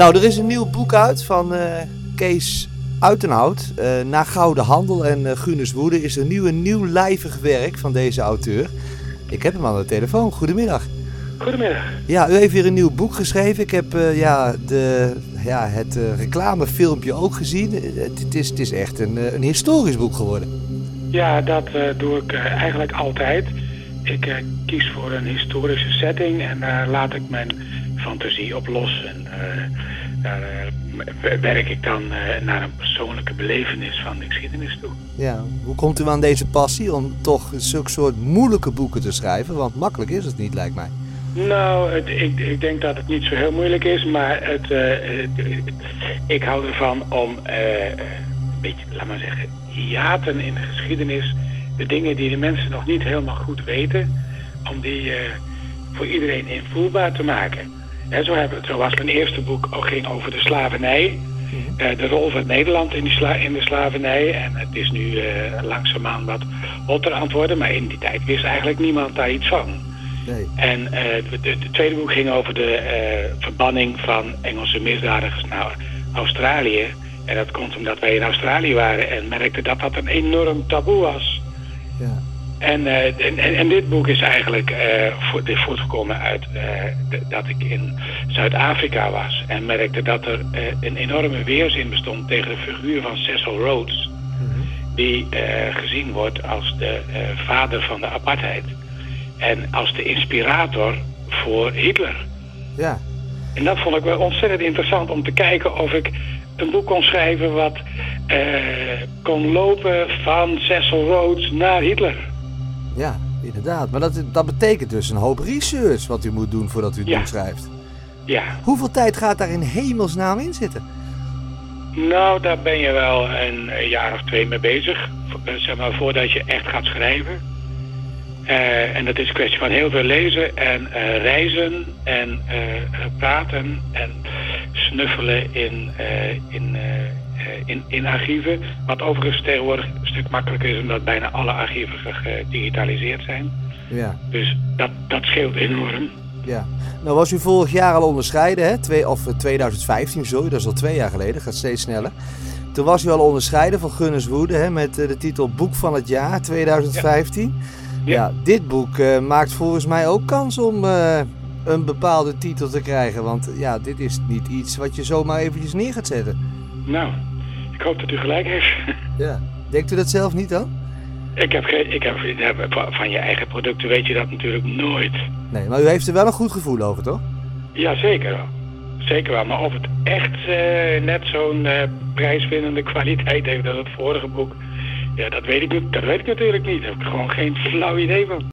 Nou, er is een nieuw boek uit van uh, Kees Uitenhout. Uh, na Gouden Handel en uh, Gunes Woede is er nu een nieuw lijvig werk van deze auteur. Ik heb hem aan de telefoon. Goedemiddag. Goedemiddag. Ja, u heeft weer een nieuw boek geschreven. Ik heb uh, ja, de, ja, het reclamefilmpje ook gezien. Het, is, het is echt een, een historisch boek geworden. Ja, dat doe ik eigenlijk altijd. Ik kies voor een historische setting en daar laat ik mijn fantasie op los. En daar werk ik dan naar een persoonlijke belevenis van de geschiedenis toe. Ja, hoe komt u aan deze passie om toch zulke soort moeilijke boeken te schrijven? Want makkelijk is het niet, lijkt mij. Nou, het, ik, ik, denk dat het niet zo heel moeilijk is, maar het, ik hou ervan om een beetje, laat maar zeggen, hiaten in de geschiedenis, de dingen die de mensen nog niet helemaal goed weten, om die uh, voor iedereen invoelbaar te maken. En zo, hebben, zo was mijn eerste boek ook ging over de slavernij, de rol van Nederland in, die in de slavernij. En het is nu langzaamaan wat hotter aan het worden, maar in die tijd wist eigenlijk niemand daar iets van. Nee. En uh, de, tweede boek ging over de uh, verbanning van Engelse misdadigers naar Australië. En dat komt omdat wij in Australië waren en merkten dat dat een enorm taboe was. Ja. En, uh, en, en, dit boek is eigenlijk voor, voortgekomen uit dat ik in Zuid-Afrika was. En merkte dat er een enorme weerzin bestond tegen de figuur van Cecil Rhodes. Mm -hmm. Die gezien wordt als de vader van de apartheid. En als de inspirator voor Hitler. Ja. En dat vond ik wel ontzettend interessant om te kijken of ik een boek kon schrijven wat uh, kon lopen van Cecil Rhodes naar Hitler. Ja, inderdaad. Maar dat, dat betekent dus een hoop research wat u moet doen voordat u het ja. schrijft. Ja. Hoeveel tijd gaat daar in hemelsnaam in zitten? Nou, daar ben je wel een, een jaar of twee mee bezig. Zeg maar, voordat je echt gaat schrijven. Uh, en dat is een kwestie van heel veel lezen en uh, reizen en uh, praten en snuffelen in, in, in, in archieven. Wat overigens tegenwoordig een stuk makkelijker is omdat bijna alle archieven gedigitaliseerd zijn. Ja. Dus dat, dat scheelt enorm. Ja. Nou was u vorig jaar al onderscheiden, hè? Twee, of 2015, sorry, dat is al twee jaar geleden, gaat steeds sneller. Toen was u al onderscheiden van Gunners Woede hè, met de titel Boek van het Jaar 2015. Ja. Ja, ja dit boek uh, maakt volgens mij ook kans om uh, een bepaalde titel te krijgen. Want ja, dit is niet iets wat je zomaar eventjes neer gaat zetten. Nou, ik hoop dat u gelijk heeft. Ja. Denkt u dat zelf niet dan? Ik heb, geen, ik heb van je eigen producten weet je dat natuurlijk nooit. Nee, maar u heeft er wel een goed gevoel over, toch? Ja, zeker wel. Zeker wel. Maar of het echt uh, net zo'n prijswinnende kwaliteit heeft als het vorige boek... Ja, dat weet ik, dat weet ik natuurlijk niet. Daar heb ik gewoon geen flauw idee van.